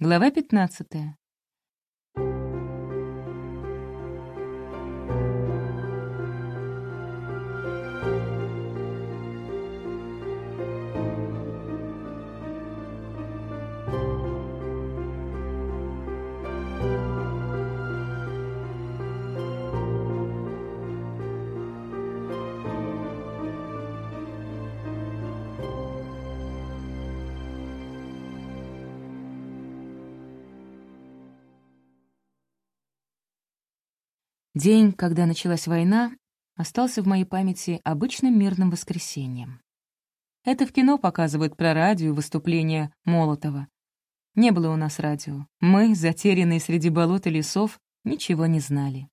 Глава 15. День, когда началась война, остался в моей памяти обычным мирным воскресеньем. Это в кино показывают про радио выступления Молотова. Не было у нас радио. Мы, затерянные среди болот и лесов, ничего не знали.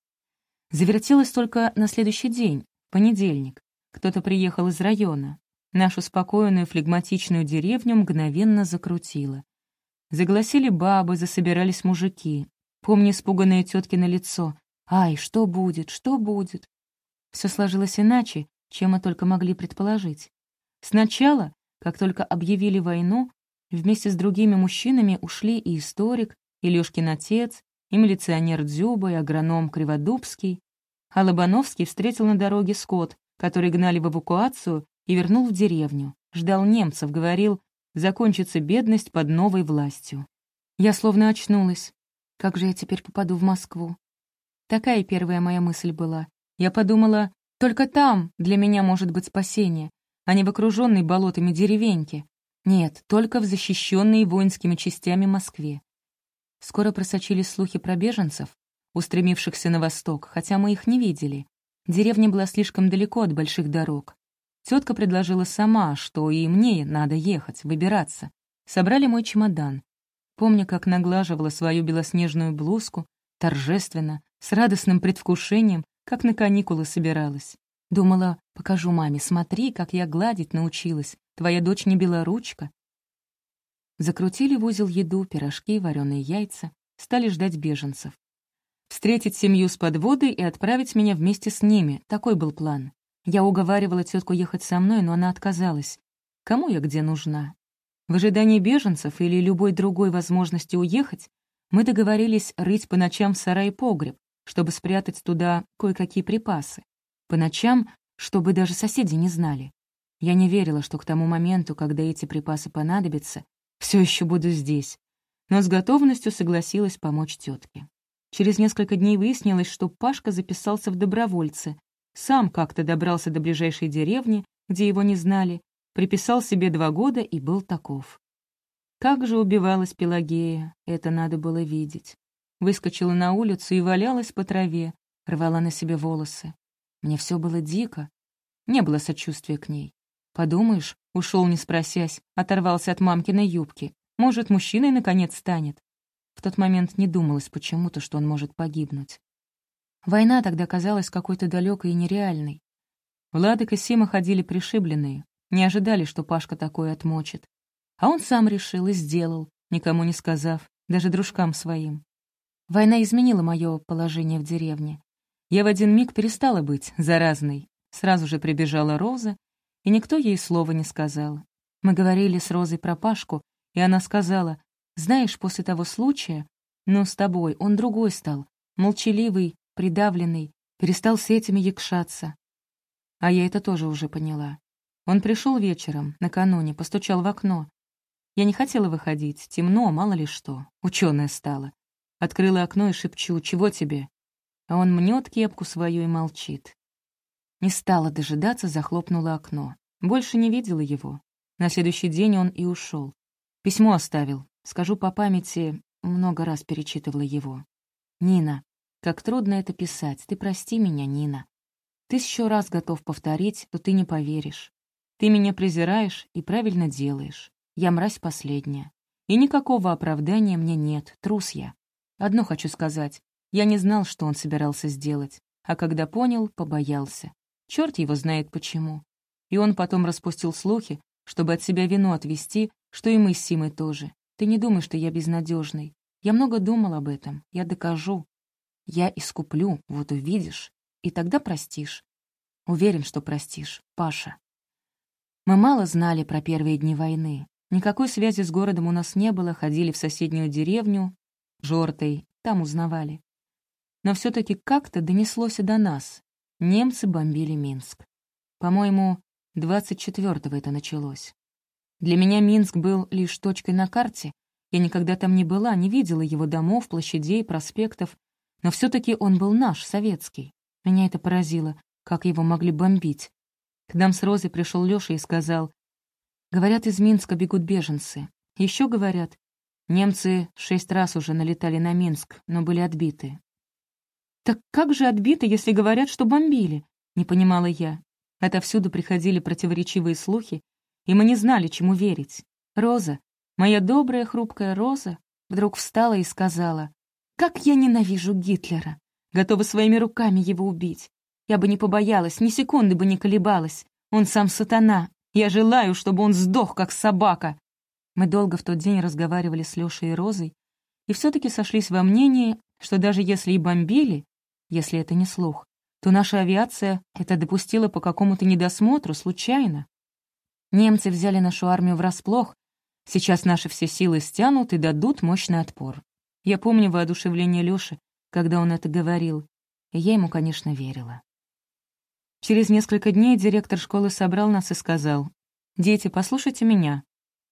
Завертелось только на следующий день, понедельник. Кто-то приехал из района. Нашу спокойную флегматичную деревню мгновенно закрутило. Загласили бабы, засобирались мужики. Помню испуганное тетки на лицо. Ай, что будет, что будет? Все сложилось иначе, чем мы только могли предположить. Сначала, как только объявили войну, вместе с другими мужчинами ушли и историк, и Лёшкин отец, и милиционер Дзюба, и агроном Криводубский. А Лобановский встретил на дороге скот, который гнали в эвакуацию, и вернул в деревню. Ждал немцев, говорил, закончится бедность под новой властью. Я словно очнулась. Как же я теперь попаду в Москву? Такая первая моя мысль была. Я подумала, только там для меня может быть спасение, а не в окруженной болотами деревеньке. Нет, только в защищенной воинскими частями Москве. Скоро просочились слухи про беженцев, устремившихся на восток, хотя мы их не видели. Деревня была слишком далеко от больших дорог. Тетка предложила сама, что и мне надо ехать, выбираться. Собрали мой чемодан. Помню, как наглаживала свою белоснежную блузку, торжественно, с радостным предвкушением, как на каникулы собиралась. Думала, покажу маме, смотри, как я гладить научилась, твоя дочь не белоручка. Закрутили в узел еду, пирожки, вареные яйца, стали ждать беженцев. Встретить семью с подводой и отправить меня вместе с ними — такой был план. Я уговаривала тетку ехать со мной, но она отказалась. Кому я где нужна? В ожидании беженцев или любой другой возможности уехать мы договорились рыть по ночам сарай погреб, чтобы спрятать туда кое-какие припасы. По ночам, чтобы даже соседи не знали. Я не верила, что к тому моменту, когда эти припасы понадобятся, все еще буду здесь, но с готовностью согласилась помочь тетке. Через несколько дней выяснилось, что Пашка записался в добровольцы, сам как-то добрался до ближайшей деревни, где его не знали, приписал себе два года и был таков. Как же убивалась Пелагея, это надо было видеть. Выскочила на улицу и валялась по траве, рвала на себе волосы. Мне все было дико. Не было сочувствия к ней. Подумаешь, ушел не спросясь, оторвался от мамкиной юбки. Может, мужчиной наконец станет. В тот момент не думалось почему-то, что он может погибнуть. Война тогда казалась какой-то далекой и нереальной. Владык и Сима ходили пришибленные, не ожидали, что Пашка такое отмочит. А он сам решил и сделал, никому не сказав, даже дружкам своим. Война изменила мое положение в деревне. Я в один миг перестала быть заразной. Сразу же прибежала Роза, и никто ей слова не сказал. Мы говорили с Розой про Пашку, и она сказала, «Знаешь, после того случая, ну, с тобой, он другой стал, молчаливый, придавленный, перестал с этими якшаться». А я это тоже уже поняла. Он пришел вечером, накануне, постучал в окно. Я не хотела выходить, темно, мало ли что, ученая стала. Открыла окно и шепчу «Чего тебе?» А он мнет кепку свою и молчит. Не стала дожидаться, захлопнула окно. Больше не видела его. На следующий день он и ушел. Письмо оставил. Скажу по памяти, много раз перечитывала его. «Нина, как трудно это писать. Ты прости меня, Нина. Тысячу раз готов повторить, то ты не поверишь. Ты меня презираешь и правильно делаешь. Я мразь последняя. И никакого оправдания мне нет, трус я. Одно хочу сказать. Я не знал, что он собирался сделать, а когда понял, побоялся. Черт его знает почему. И он потом распустил слухи, чтобы от себя вину отвести, что и мы с Симой тоже. Ты не думай, что я безнадежный. Я много думал об этом. Я докажу. Я искуплю, вот увидишь. И тогда простишь. Уверен, что простишь, Паша. Мы мало знали про первые дни войны. Никакой связи с городом у нас не было, ходили в соседнюю деревню, Жортой, там узнавали. Но все таки как-то донеслось и до нас. Немцы бомбили Минск. По-моему, 24-го это началось. Для меня Минск был лишь точкой на карте. Я никогда там не была, не видела его домов, площадей, проспектов. Но все таки он был наш, советский. Меня это поразило, как его могли бомбить. К нам с Розой пришел Лёша и сказал, «Говорят, из Минска бегут беженцы. Еще говорят, немцы шесть раз уже налетали на Минск, но были отбиты». «Так как же отбиты, если говорят, что бомбили?» — не понимала я. Отовсюду приходили противоречивые слухи, и мы не знали, чему верить. Роза, моя добрая хрупкая Роза, вдруг встала и сказала, «Как я ненавижу Гитлера! Готова своими руками его убить. Я бы не побоялась, ни секунды бы не колебалась. Он сам сатана. Я желаю, чтобы он сдох, как собака. Мы долго в тот день разговаривали с Лешей и Розой, и все таки сошлись во мнении, что даже если и бомбили, если это не слух, то наша авиация это допустила по какому-то недосмотру, случайно. Немцы взяли нашу армию врасплох, сейчас наши все силы стянут и дадут мощный отпор. Я помню воодушевление Лёши, когда он это говорил, и я ему, конечно, верила. Через несколько дней директор школы собрал нас и сказал, «Дети, послушайте меня.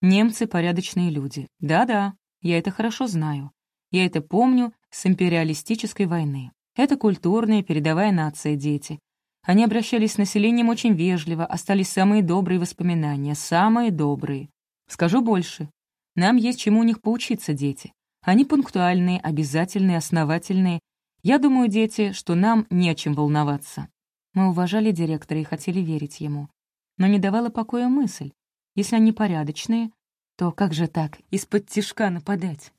Немцы — порядочные люди. Да-да, я это хорошо знаю. Я это помню с империалистической войны. Это культурная передовая нация, дети. Они обращались с населением очень вежливо, остались самые добрые воспоминания, самые добрые. Скажу больше. Нам есть чему у них поучиться, дети. Они пунктуальные, обязательные, основательные. Я думаю, дети, что нам не о чем волноваться. Мы уважали директора и хотели верить ему. Но не давала покоя мысль. Если они порядочные, то как же так, из-под тишка нападать?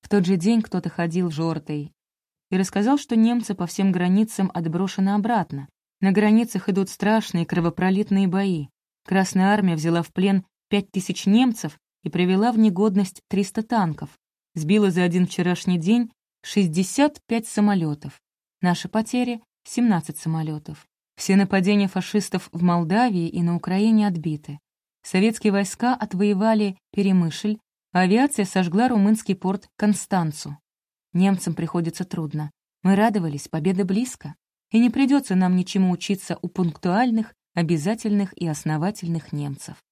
В тот же день кто-то ходил жортой и рассказал, что немцы по всем границам отброшены обратно. На границах идут страшные кровопролитные бои. Красная армия взяла в плен пять тысяч немцев и привела в негодность 300 танков сбила за один вчерашний день 65 самолетов. Наши потери — 17 самолетов. Все нападения фашистов в Молдавии и на Украине отбиты. Советские войска отвоевали Перемышль, а авиация сожгла румынский порт Констанцу. Немцам приходится трудно. Мы радовались, победа близко. И не придется нам ничему учиться у пунктуальных, обязательных и основательных немцев.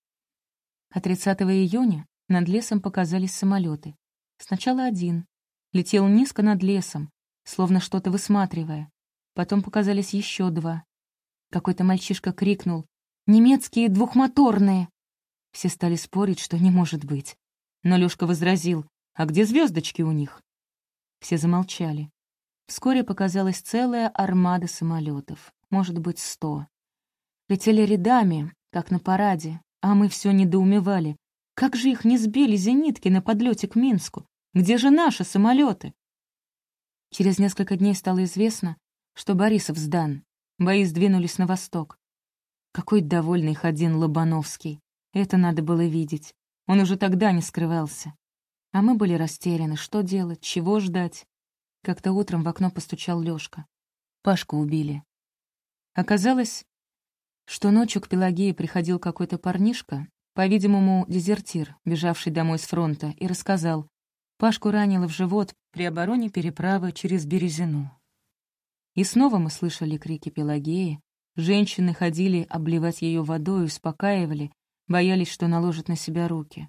А 30 июня над лесом показались самолеты. Сначала один. Летел низко над лесом, словно что-то высматривая. Потом показались еще два. Какой-то мальчишка крикнул «Немецкие двухмоторные!» Все стали спорить, что не может быть. Но Лёшка возразил «А где звездочки у них?» Все замолчали. Вскоре показалась целая армада самолетов, может быть, сто. Летели рядами, как на параде, а мы все недоумевали, как же их не сбили зенитки на подлете к Минску? Где же наши самолеты? Через несколько дней стало известно, что Борисов сдан. Бои сдвинулись на восток. Какой довольный Ходин Лобановский. Это надо было видеть. Он уже тогда не скрывался. А мы были растеряны. Что делать? Чего ждать? Как-то утром в окно постучал Лёшка. Пашку убили. Оказалось, что ночью к Пелагее приходил какой-то парнишка по-видимому, дезертир, бежавший домой с фронта, и рассказал, Пашку ранило в живот при обороне переправы через Березину. И снова мы слышали крики Пелагеи, женщины ходили обливать ее водой, успокаивали, боялись, что наложат на себя руки.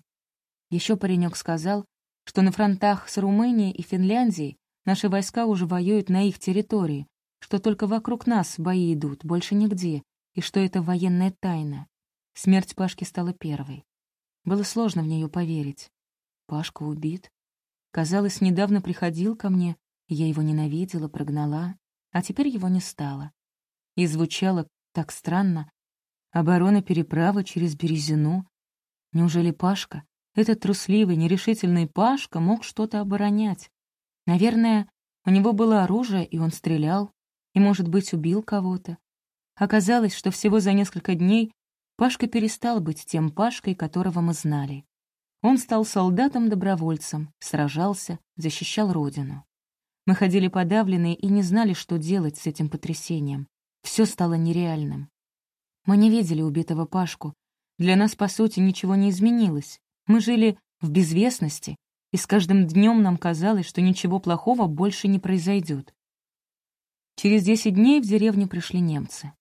Еще паренек сказал, что на фронтах с Румынией и Финляндией наши войска уже воюют на их территории, что только вокруг нас бои идут, больше нигде, и что это военная тайна. Смерть Пашки стала первой. Было сложно в нее поверить. Пашка убит. Казалось, недавно приходил ко мне, я его ненавидела, прогнала, а теперь его не стало. И звучало так странно. Оборона переправы через Березину. Неужели Пашка, этот трусливый, нерешительный Пашка, мог что-то оборонять? Наверное, у него было оружие, и он стрелял, и, может быть, убил кого-то. Оказалось, что всего за несколько дней Пашка перестал быть тем Пашкой, которого мы знали. Он стал солдатом-добровольцем, сражался, защищал родину. Мы ходили подавленные и не знали, что делать с этим потрясением. Все стало нереальным. Мы не видели убитого Пашку. Для нас, по сути, ничего не изменилось. Мы жили в безвестности, и с каждым днем нам казалось, что ничего плохого больше не произойдет. Через десять дней в деревню пришли немцы.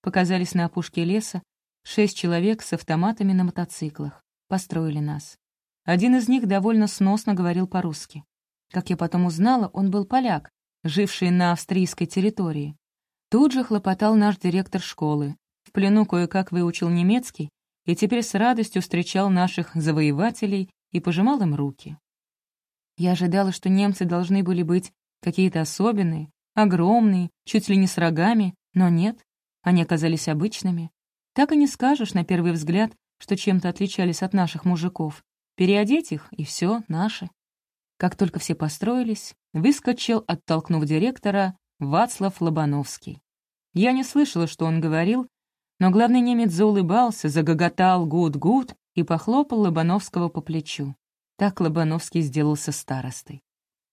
Показались на опушке леса шесть человек с автоматами на мотоциклах. Построили нас. Один из них довольно сносно говорил по-русски. Как я потом узнала, он был поляк, живший на австрийской территории. Тут же хлопотал наш директор школы. В плену кое-как выучил немецкий и теперь с радостью встречал наших завоевателей и пожимал им руки. Я ожидала, что немцы должны были быть какие-то особенные, огромные, чуть ли не с рогами, но нет, они оказались обычными. Так и не скажешь на первый взгляд, что чем-то отличались от наших мужиков. Переодеть их, и все наше. Как только все построились, выскочил, оттолкнув директора, Вацлав Лобановский. Я не слышала, что он говорил, но главный немец заулыбался, загоготал «gut, gut» и похлопал Лобановского по плечу. Так Лобановский сделался старостой.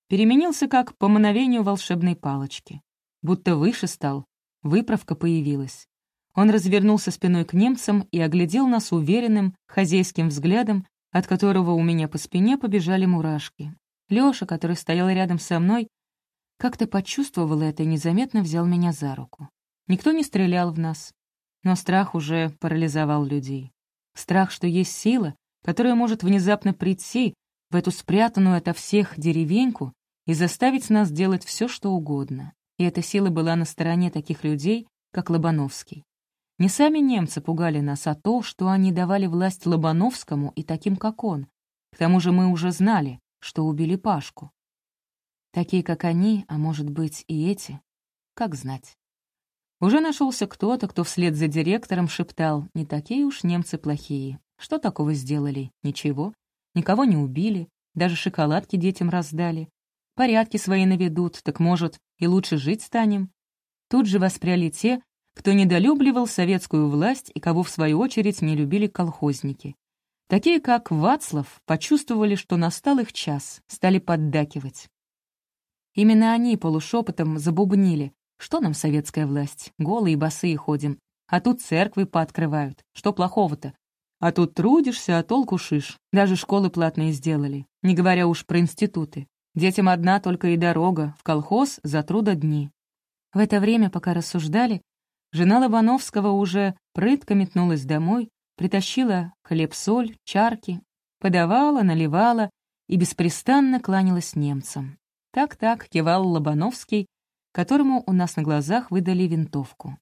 Переменился как по мановению волшебной палочки. Будто выше стал, выправка появилась. Он развернулся спиной к немцам и оглядел нас уверенным, хозяйским взглядом, от которого у меня по спине побежали мурашки. Лёша, который стоял рядом со мной, как-то почувствовал это и незаметно взял меня за руку. Никто не стрелял в нас, но страх уже парализовал людей. Страх, что есть сила, которая может внезапно прийти в эту спрятанную ото всех деревеньку и заставить нас делать все, что угодно. И эта сила была на стороне таких людей, как Лобановский. Не сами немцы пугали нас, а то, что они давали власть Лобановскому и таким, как он. К тому же мы уже знали, что убили Пашку. Такие, как они, а может быть и эти, как знать. Уже нашелся кто-то, кто вслед за директором шептал, «Не такие уж немцы плохие. Что такого сделали? Ничего. Никого не убили, даже шоколадки детям раздали. Порядки свои наведут, так, может, и лучше жить станем». Тут же воспряли те, кто недолюбливал советскую власть и кого, в свою очередь, не любили колхозники. Такие, как Вацлав, почувствовали, что настал их час, стали поддакивать. Именно они полушепотом забубнили. Что нам советская власть? Голые и босые ходим. А тут церквы пооткрывают. Что плохого-то? А тут трудишься, а толку шиш. Даже школы платные сделали. Не говоря уж про институты. Детям одна только и дорога. В колхоз за трудо дни. В это время, пока рассуждали, жена Лобановского уже прытко метнулась домой, притащила хлеб-соль, чарки, подавала, наливала и беспрестанно кланялась немцам. Так-так кивал Лобановский, которому у нас на глазах выдали винтовку.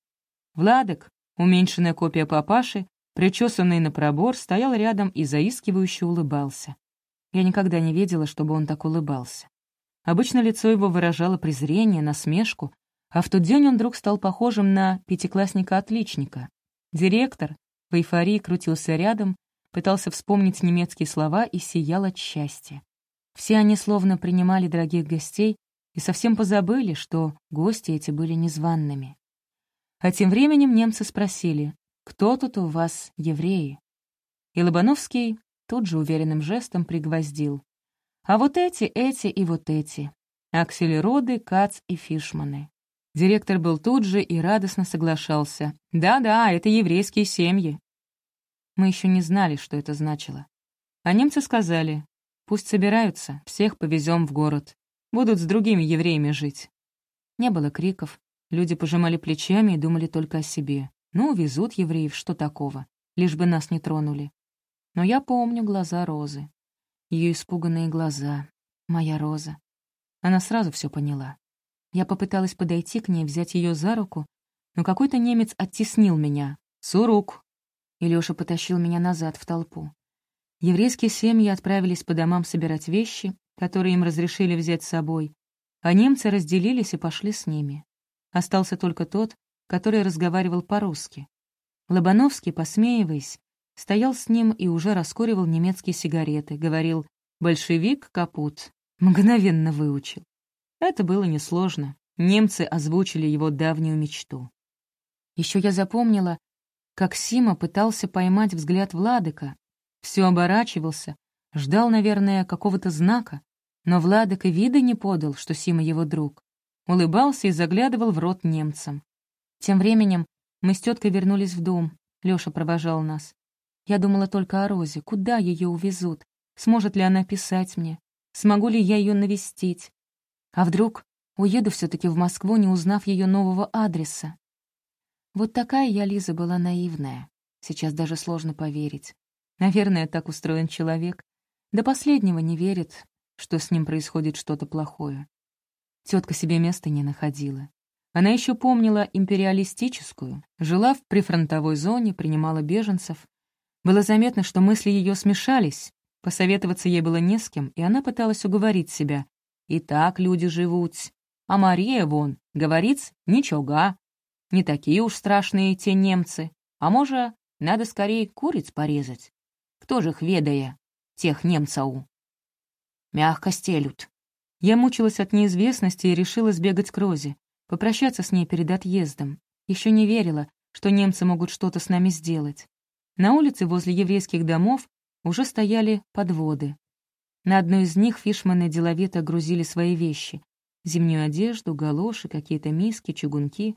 Владок, уменьшенная копия папаши, причесанный на пробор, стоял рядом и заискивающе улыбался. Я никогда не видела, чтобы он так улыбался. Обычно лицо его выражало презрение, насмешку, а в тот день он вдруг стал похожим на пятиклассника-отличника. Директор в эйфории крутился рядом, пытался вспомнить немецкие слова и сиял от счастья. Все они словно принимали дорогих гостей и совсем позабыли, что гости эти были незваными. А тем временем немцы спросили, «Кто тут у вас евреи?» И Лобановский тут же уверенным жестом пригвоздил. «А вот эти, эти и вот эти. Акселероды, Кац и Фишманы». Директор был тут же и радостно соглашался. «Да-да, это еврейские семьи». Мы еще не знали, что это значило. А немцы сказали, «Пусть собираются, всех повезем в город будут с другими евреями жить. Не было криков, люди пожимали плечами и думали только о себе. Ну, везут евреев, что такого, лишь бы нас не тронули. Но я помню глаза Розы. Ее испуганные глаза. Моя Роза. Она сразу все поняла. Я попыталась подойти к ней, взять ее за руку, но какой-то немец оттеснил меня. «Сурук!» И Лёша потащил меня назад в толпу. Еврейские семьи отправились по домам собирать вещи, которые им разрешили взять с собой, а немцы разделились и пошли с ними. Остался только тот, который разговаривал по-русски. Лобановский, посмеиваясь, стоял с ним и уже раскуривал немецкие сигареты, говорил «большевик капут», мгновенно выучил. Это было несложно. Немцы озвучили его давнюю мечту. Еще я запомнила, как Сима пытался поймать взгляд Владыка, все оборачивался, Ждал, наверное, какого-то знака, но Владок и вида не подал, что Сима его друг. Улыбался и заглядывал в рот немцам. Тем временем мы с теткой вернулись в дом. Лёша провожал нас. Я думала только о Розе. Куда ее увезут? Сможет ли она писать мне? Смогу ли я ее навестить? А вдруг уеду все таки в Москву, не узнав ее нового адреса? Вот такая я, Лиза, была наивная. Сейчас даже сложно поверить. Наверное, так устроен человек. До последнего не верит, что с ним происходит что-то плохое. Тетка себе места не находила. Она еще помнила империалистическую, жила в прифронтовой зоне, принимала беженцев. Было заметно, что мысли ее смешались, посоветоваться ей было не с кем, и она пыталась уговорить себя. «И так люди живут. А Мария, вон, говорит, ничего, не такие уж страшные те немцы. А может, надо скорее куриц порезать? Кто же их ведая, тех немцаў?» Мягко стелют. Я мучилась от неизвестности и решила сбегать к Розе попрощаться с ней перед отъездом. Еще не верила, что немцы могут что-то с нами сделать. На улице возле еврейских домов уже стояли подводы. На одной из них фишманы деловито грузили свои вещи. Зимнюю одежду, галоши, какие-то миски, чугунки.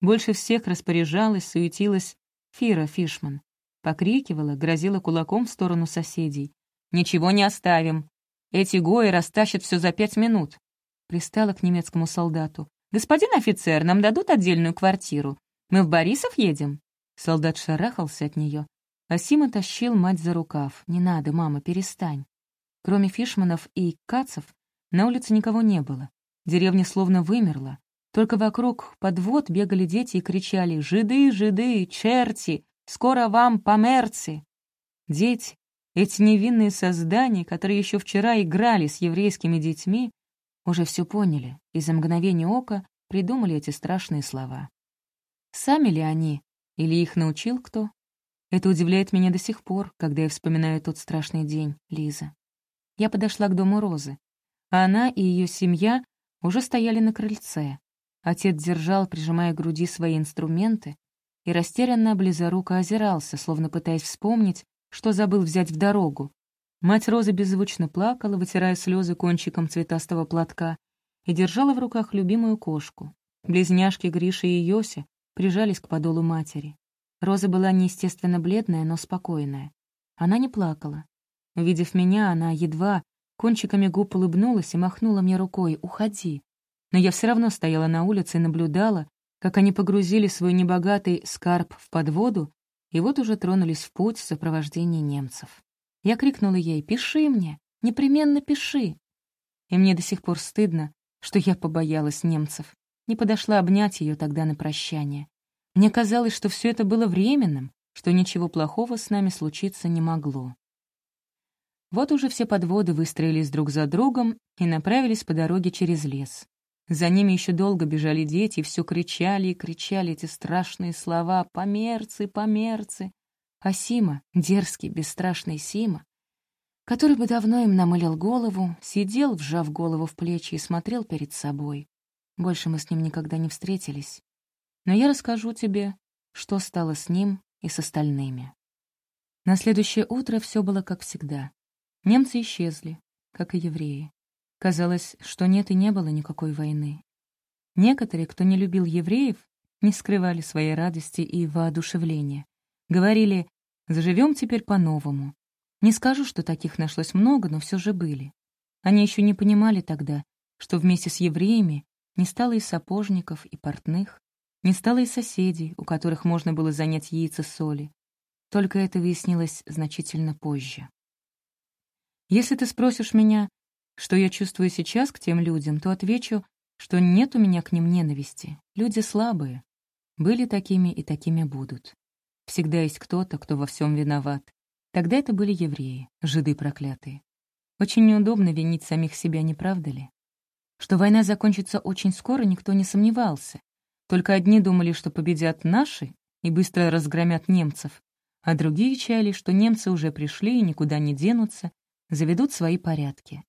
Больше всех распоряжалась, суетилась Фира Фишман. Покрикивала, грозила кулаком в сторону соседей. «Ничего не оставим. Эти гои растащат все за пять минут». Пристала к немецкому солдату. «Господин офицер, нам дадут отдельную квартиру. Мы в Борисов едем?» Солдат шарахался от нее, а Сима тащил мать за рукав. «Не надо, мама, перестань». Кроме фишманов и кацев, на улице никого не было. Деревня словно вымерла. Только вокруг подвод бегали дети и кричали «Жиды, жиды, черти! Скоро вам померцы!» Дети, эти невинные создания, которые еще вчера играли с еврейскими детьми, уже все поняли и за мгновение ока придумали эти страшные слова. Сами ли они или их научил кто? Это удивляет меня до сих пор, когда я вспоминаю тот страшный день, Лиза. Я подошла к дому Розы. А она и ее семья уже стояли на крыльце. Отец держал, прижимая к груди свои инструменты, и растерянно близоруко озирался, словно пытаясь вспомнить, что забыл взять в дорогу, Мать Розы беззвучно плакала, вытирая слезы кончиком цветастого платка, и держала в руках любимую кошку. Близняшки Гриша и Йося прижались к подолу матери. Роза была неестественно бледная, но спокойная. Она не плакала. Увидев меня, она едва кончиками губ улыбнулась и махнула мне рукой «Уходи». Но я все равно стояла на улице и наблюдала, как они погрузили свой небогатый скарб в подводу и вот уже тронулись в путь в сопровождении немцев. Я крикнула ей «Пиши мне! Непременно пиши!» И мне до сих пор стыдно, что я побоялась немцев. Не подошла обнять ее тогда на прощание. Мне казалось, что все это было временным, что ничего плохого с нами случиться не могло. Вот уже все подводы выстроились друг за другом и направились по дороге через лес. За ними еще долго бежали дети и все кричали и кричали эти страшные слова «Померцы! Померцы!» А Сима, дерзкий, бесстрашный Сима, который бы давно им намылил голову, сидел, вжав голову в плечи и смотрел перед собой. Больше мы с ним никогда не встретились. Но я расскажу тебе, что стало с ним и с остальными. На следующее утро все было как всегда. Немцы исчезли, как и евреи. Казалось, что нет и не было никакой войны. Некоторые, кто не любил евреев, не скрывали своей радости и воодушевления. Говорили, заживем теперь по-новому. Не скажу, что таких нашлось много, но все же были. Они еще не понимали тогда, что вместе с евреями не стало и сапожников, и портных, не стало и соседей, у которых можно было занять яйца соли. Только это выяснилось значительно позже. Если ты спросишь меня, что я чувствую сейчас к тем людям, то отвечу, что нет у меня к ним ненависти. Люди слабые. Были такими и такими будут. Всегда есть кто-то, кто во всем виноват. Тогда это были евреи, жиды проклятые. Очень неудобно винить самих себя, не правда ли? Что война закончится очень скоро, никто не сомневался. Только одни думали, что победят наши и быстро разгромят немцев, а другие чаяли, что немцы уже пришли и никуда не денутся, заведут свои порядки.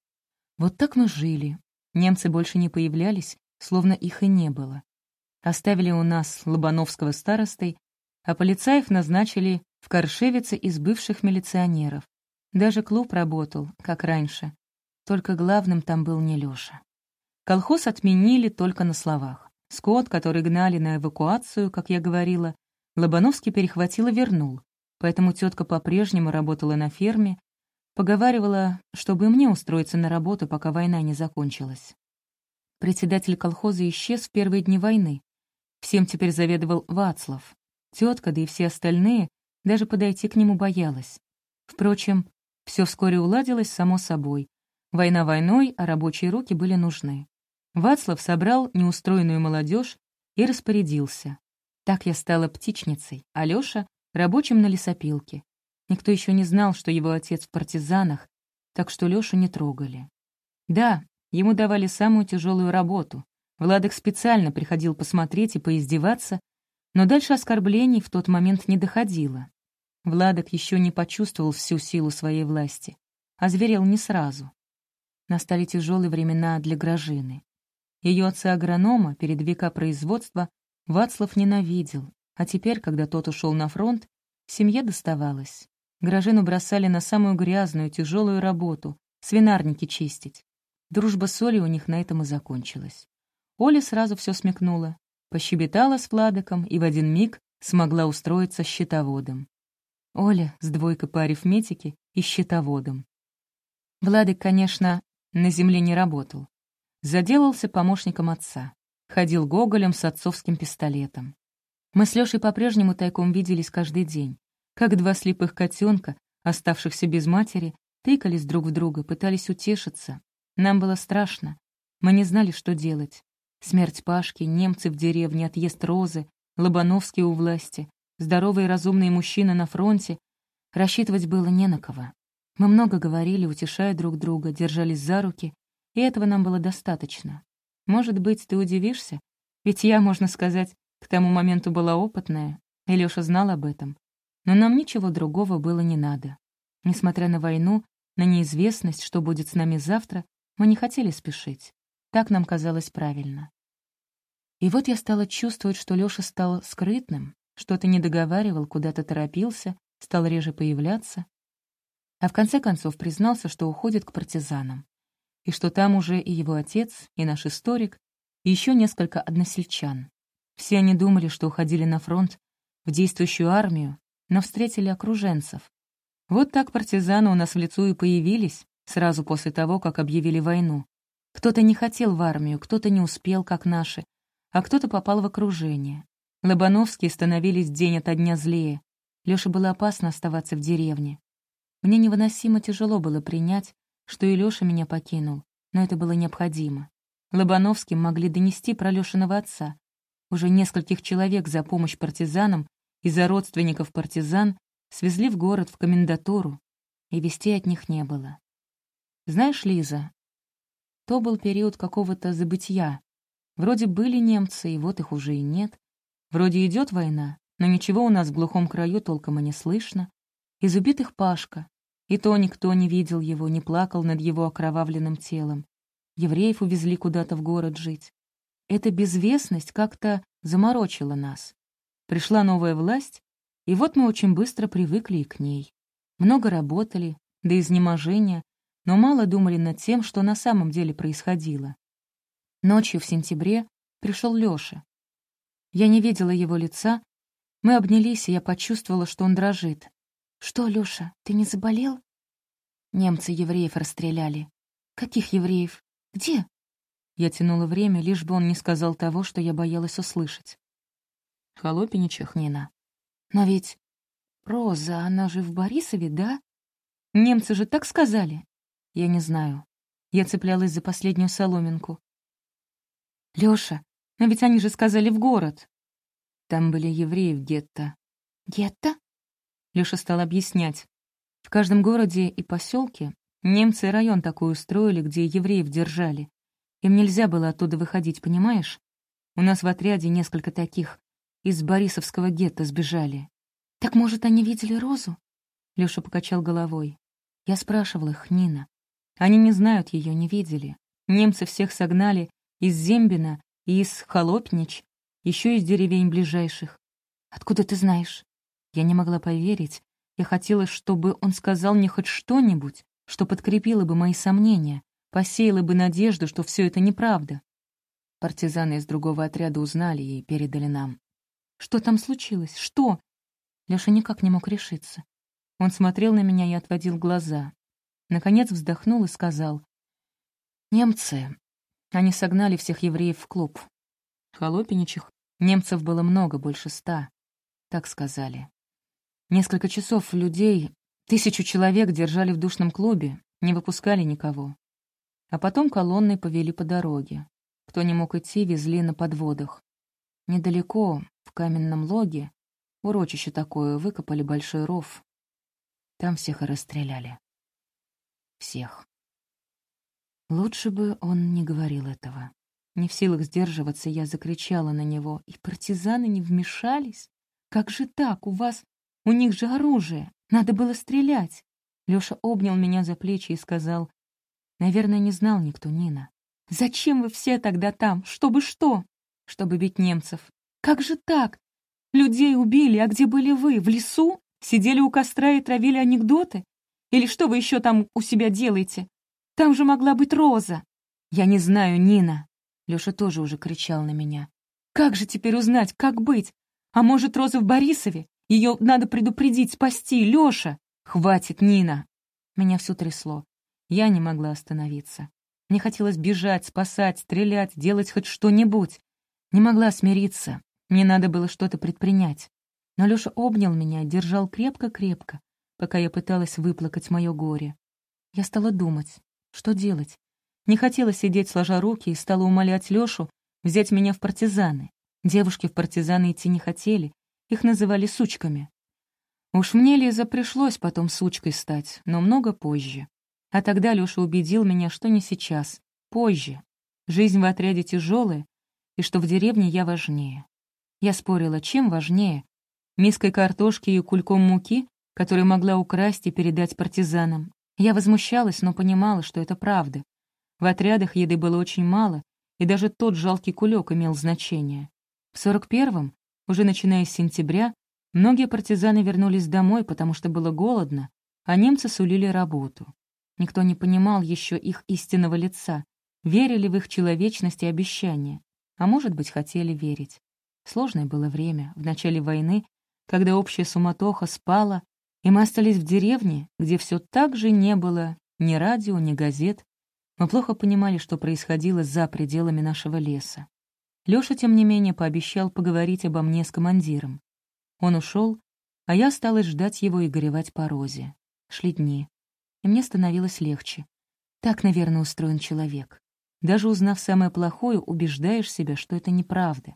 Вот так мы жили. Немцы больше не появлялись, словно их и не было. Оставили у нас Лобановского старостой, а полицаев назначили в Коршевице из бывших милиционеров. Даже клуб работал, как раньше. Только главным там был не Лёша. Колхоз отменили только на словах. Скот, который гнали на эвакуацию, как я говорила, Лобановский перехватил и вернул. поэтому тетка по-прежнему работала на ферме, поговаривала, чтобы мне устроиться на работу, пока война не закончилась. Председатель колхоза исчез в первые дни войны. Всем теперь заведовал Вацлав. Тетка, да и все остальные, даже подойти к нему боялась. Впрочем, все вскоре уладилось само собой. Война войной, а рабочие руки были нужны. Вацлав собрал неустроенную молодежь и распорядился. Так я стала птичницей, а Лёша — рабочим на лесопилке. Никто еще не знал, что его отец в партизанах, так что Лёшу не трогали. Да, ему давали самую тяжелую работу. Владок специально приходил посмотреть и поиздеваться, но дальше оскорблений в тот момент не доходило. Владок еще не почувствовал всю силу своей власти, а зверел не сразу. Настали тяжелые времена для Грожины. Ее отца-агронома перед века производства Вацлав ненавидел, а теперь, когда тот ушел на фронт, семье доставалось. Грожину бросали на самую грязную, тяжелую работу — свинарники чистить. Дружба с Олей у них на этом и закончилась. Оля сразу все смекнула, пощебетала с Владыком и в один миг смогла устроиться счетоводом. Оля с двойкой по арифметике и счетоводом. Владык, конечно, на земле не работал. Заделался помощником отца. Ходил гоголем с отцовским пистолетом. Мы с Лёшей по-прежнему тайком виделись каждый день. Как два слепых котенка, оставшихся без матери, тыкались друг в друга, пытались утешиться. Нам было страшно. Мы не знали, что делать. Смерть Пашки, немцы в деревне, отъезд Розы, Лобановский у власти, здоровый и разумный мужчина на фронте. Рассчитывать было не на кого. Мы много говорили, утешая друг друга, держались за руки, и этого нам было достаточно. Может быть, ты удивишься? Ведь я, можно сказать, к тому моменту была опытная, и Лёша знал об этом. Но нам ничего другого было не надо. Несмотря на войну, на неизвестность, что будет с нами завтра, мы не хотели спешить. Так нам казалось правильно. И вот я стала чувствовать, что Лёша стал скрытным, что-то не договаривал, куда-то торопился, стал реже появляться, а в конце концов признался, что уходит к партизанам, и что там уже и его отец, и наш историк, и еще несколько односельчан. Все они думали, что уходили на фронт, в действующую армию, но встретили окруженцев. Вот так партизаны у нас в лицу и появились, сразу после того, как объявили войну. Кто-то не хотел в армию, кто-то не успел, как наши, а кто-то попал в окружение. Лобановские становились день ото дня злее. Лёше было опасно оставаться в деревне. Мне невыносимо тяжело было принять, что и Лёша меня покинул, но это было необходимо. Лобановским могли донести про Лёшиного отца. Уже нескольких человек за помощь партизанам и за родственников партизан свезли в город в комендатуру, и вести от них не было. Знаешь, Лиза, то был период какого-то забытья. Вроде были немцы, и вот их уже и нет. Вроде идет война, но ничего у нас в глухом краю толком и не слышно. Из убитых Пашка. И то никто не видел его, не плакал над его окровавленным телом. Евреев увезли куда-то в город жить. Эта безвестность как-то заморочила нас. Пришла новая власть, и вот мы очень быстро привыкли и к ней. Много работали, до изнеможения, но мало думали над тем, что на самом деле происходило. Ночью в сентябре пришел Лёша. Я не видела его лица, мы обнялись, и я почувствовала, что он дрожит. «Что, Лёша, ты не заболел?» Немцы евреев расстреляли. «Каких евреев? Где?» Я тянула время, лишь бы он не сказал того, что я боялась услышать. Холопиничах, Нина. «Но ведь Роза, она же в Борисове, да? Немцы же так сказали?» Я не знаю. Я цеплялась за последнюю соломинку. «Лёша, но ведь они же сказали в город!» Там были евреи в гетто. «Гетто?» Лёша стал объяснять. В каждом городе и поселке немцы район такой устроили, где евреев держали. Им нельзя было оттуда выходить, понимаешь? У нас в отряде несколько таких. Из Борисовского гетто сбежали. Так, может, они видели Розу? Лёша покачал головой. Я спрашивал их, Нина. Они не знают ее, не видели. Немцы всех согнали из Зембина и из Холопнич, еще из деревень ближайших. Откуда ты знаешь? Я не могла поверить. Я хотела, чтобы он сказал мне хоть что-нибудь, что подкрепило бы мои сомнения, посеяло бы надежду, что все это неправда. Партизаны из другого отряда узнали и передали нам. Что там случилось? Что? Лёша никак не мог решиться. Он смотрел на меня и отводил глаза. Наконец вздохнул и сказал. «Немцы. Они согнали всех евреев в клуб. Холопиничих немцев было много, больше ста. Так сказали. Несколько часов людей, тысячу человек держали в душном клубе, не выпускали никого. А потом колонны повели по дороге. Кто не мог идти, везли на подводах. Недалеко, в каменном логе, урочище такое, выкопали большой ров. Там всех и расстреляли. Всех. Лучше бы он не говорил этого. Не в силах сдерживаться, я закричала на него. И партизаны не вмешались? Как же так? У вас... У них же оружие. Надо было стрелять. Лёша обнял меня за плечи и сказал, «Наверное, не знал никто, Нина. Зачем вы все тогда там? Чтобы что? Чтобы бить немцев. Как же так? Людей убили, а где были вы? В лесу? Сидели у костра и травили анекдоты? Или что вы еще там у себя делаете? Там же могла быть Роза. Я не знаю, Нина. Лёша тоже уже кричал на меня. Как же теперь узнать, как быть? А может, Роза в Борисове? Ее надо предупредить, спасти, Лёша. Хватит, Нина. Меня все трясло. Я не могла остановиться. Мне хотелось бежать, спасать, стрелять, делать хоть что-нибудь. Не могла смириться. Мне надо было что-то предпринять. Но Лёша обнял меня, держал крепко-крепко, пока я пыталась выплакать мое горе. Я стала думать, что делать? Не хотела сидеть сложа руки и стала умолять Лёшу взять меня в партизаны. Девушки в партизаны идти не хотели, их называли сучками. Уж мне, Лиза, пришлось потом сучкой стать, но много позже. А тогда Лёша убедил меня, что не сейчас, позже. Жизнь в отряде тяжелая, и что в деревне я важнее. Я спорила, чем важнее? Миской картошки и кульком муки, который могла украсть и передать партизанам, я возмущалась, но понимала, что это правда. В отрядах еды было очень мало, и даже тот жалкий кулек имел значение. В 41-м, уже начиная с сентября, многие партизаны вернулись домой, потому что было голодно, а немцы сулили работу. Никто не понимал еще их истинного лица, верили в их человечность и обещания, а может быть, хотели верить. Сложное было время, в начале войны, когда общая суматоха спала, и мы остались в деревне, где все так же не было ни радио, ни газет. Мы плохо понимали, что происходило за пределами нашего леса. Лёша, тем не менее, пообещал поговорить обо мне с командиром. Он ушел, а я осталась ждать его и горевать по розе. Шли дни, и мне становилось легче. Так, наверное, устроен человек. Даже узнав самое плохое, убеждаешь себя, что это неправда.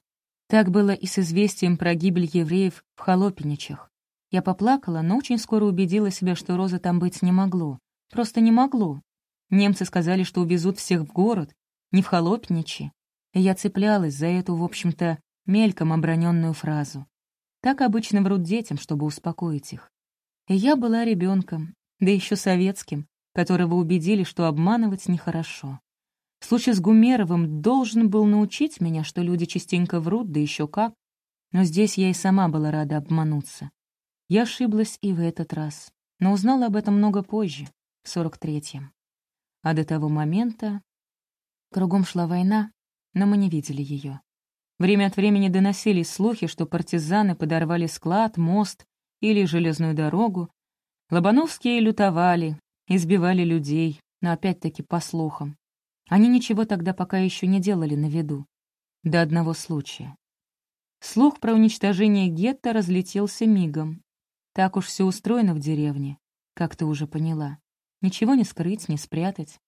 Так было и с известием про гибель евреев в Холопиничах. Я поплакала, но очень скоро убедила себя, что Розы там быть не могло. Просто не могло. Немцы сказали, что увезут всех в город, не в Холопничи. И я цеплялась за эту, в общем-то, мельком оброненную фразу. Так обычно врут детям, чтобы успокоить их. И я была ребенком, да еще советским, которого убедили, что обманывать нехорошо. Случай с Гумеровым должен был научить меня, что люди частенько врут, да еще как. Но здесь я и сама была рада обмануться. Я ошиблась и в этот раз, но узнала об этом много позже, в 43-м. А до того момента кругом шла война, но мы не видели ее. Время от времени доносились слухи, что партизаны подорвали склад, мост или железную дорогу. Лобановские лютовали, избивали людей, но опять-таки по слухам. Они ничего тогда пока еще не делали на виду. До одного случая. Слух про уничтожение гетто разлетелся мигом. Так уж все устроено в деревне, как ты уже поняла. Ничего не скрыть, не спрятать.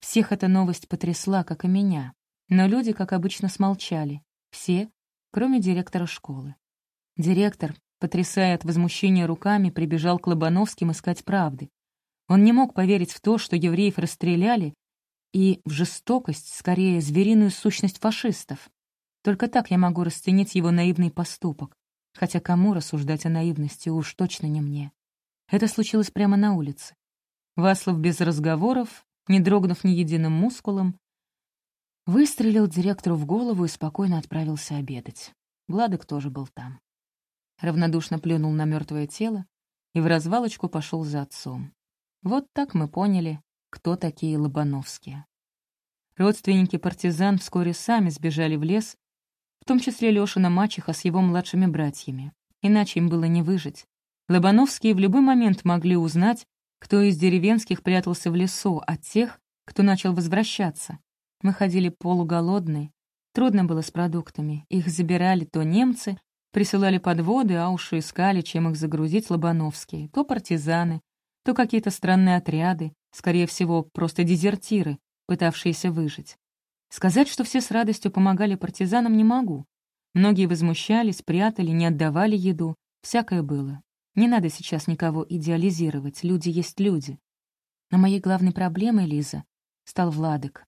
Всех эта новость потрясла, как и меня. Но люди, как обычно, смолчали. Все, кроме директора школы. Директор, потрясая от возмущения руками, прибежал к Лобановским искать правды. Он не мог поверить в то, что евреев расстреляли, и в жестокость, скорее, звериную сущность фашистов. Только так я могу расценить его наивный поступок. Хотя кому рассуждать о наивности, уж точно не мне. Это случилось прямо на улице. Васлов без разговоров, не дрогнув ни единым мускулом, выстрелил директору в голову и спокойно отправился обедать. Гладок тоже был там. Равнодушно плюнул на мертвое тело и в развалочку пошел за отцом. Вот так мы поняли, кто такие Лобановские. Родственники партизан вскоре сами сбежали в лес в том числе Лёшина мачеха с его младшими братьями. Иначе им было не выжить. Лобановские в любой момент могли узнать, кто из деревенских прятался в лесу, от тех, кто начал возвращаться. Мы ходили полуголодные, трудно было с продуктами. Их забирали то немцы, присылали подводы, а уж искали, чем их загрузить лобановские, то партизаны, то какие-то странные отряды, скорее всего, просто дезертиры, пытавшиеся выжить. Сказать, что все с радостью помогали партизанам, не могу. Многие возмущались, прятали, не отдавали еду. Всякое было. Не надо сейчас никого идеализировать, люди есть люди. Но моей главной проблемой, Лиза, стал Владык.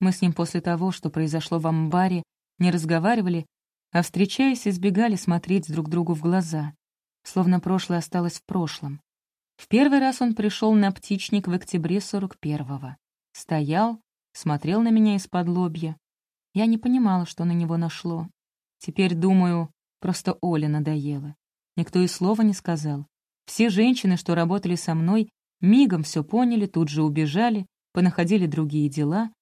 Мы с ним после того, что произошло в амбаре, не разговаривали, а, встречаясь, избегали смотреть друг другу в глаза, словно прошлое осталось в прошлом. В первый раз он пришел на птичник в октябре 41-го. Стоял, смотрел на меня из-под лобья. Я не понимала, что на него нашло. Теперь, думаю, просто Оля надоела. Никто и слова не сказал. Все женщины, что работали со мной, мигом все поняли, тут же убежали, понаходили другие дела,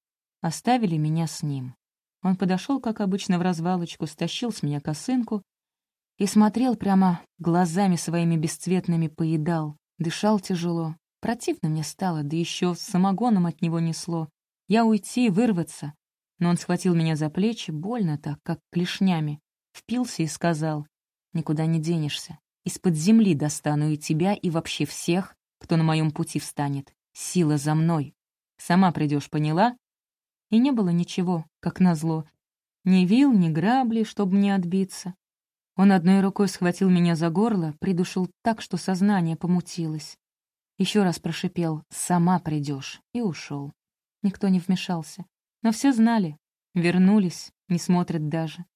оставили меня с ним. Он подошел, как обычно, в развалочку, стащил с меня косынку и смотрел прямо глазами своими бесцветными, поедал, дышал тяжело. Противно мне стало, да еще самогоном от него несло. Я уйти, вырваться. Но он схватил меня за плечи, больно так, как клешнями, впился и сказал, «Никуда не денешься. Из-под земли достану и тебя, и вообще всех, кто на моем пути встанет. Сила за мной. Сама придешь, поняла?» И не было ничего, как назло. Ни вил, ни грабли, чтобы мне отбиться. Он одной рукой схватил меня за горло, придушил так, что сознание помутилось. Еще раз прошипел «Сама придешь» и ушел. Никто не вмешался. Но все знали. Вернулись, не смотрят даже.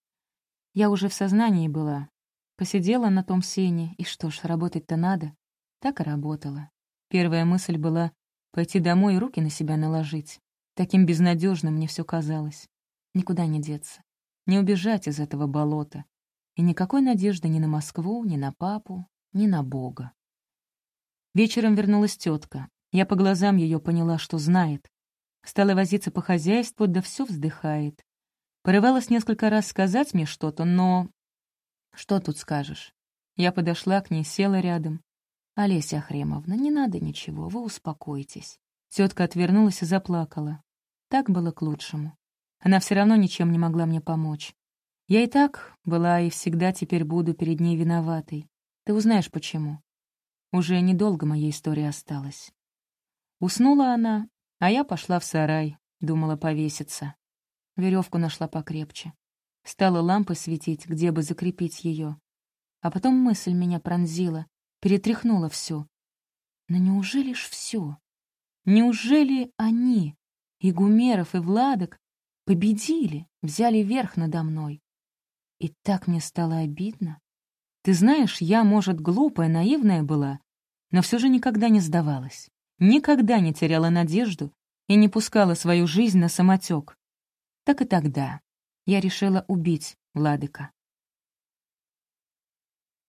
Я уже в сознании была. Посидела на том сене, и что ж, работать-то надо. Так и работала. Первая мысль была пойти домой и руки на себя наложить. Таким безнадежным мне все казалось. Никуда не деться. Не убежать из этого болота. И никакой надежды ни на Москву, ни на папу, ни на Бога. Вечером вернулась тетка. Я по глазам ее поняла, что знает. Стала возиться по хозяйству, да все вздыхает. Порывалась несколько раз сказать мне что-то, но... Что тут скажешь? Я подошла к ней, села рядом. «Олеся Ахремовна, не надо ничего, вы успокойтесь». Тетка отвернулась и заплакала. Так было к лучшему. Она все равно ничем не могла мне помочь. Я и так была и всегда теперь буду перед ней виноватой. Ты узнаешь, почему. Уже недолго моей истории осталось. Уснула она, а я пошла в сарай, думала повеситься. Веревку нашла покрепче. Стала лампой светить, где бы закрепить ее. А потом мысль меня пронзила, перетряхнула все. Но неужели ж все? Неужели они, и Гумеров, и Владок, победили, взяли верх надо мной? И так мне стало обидно. Ты знаешь, я, может, глупая, наивная была, но все же никогда не сдавалась никогда не теряла надежду и не пускала свою жизнь на самотек. Так и тогда я решила убить Владыка.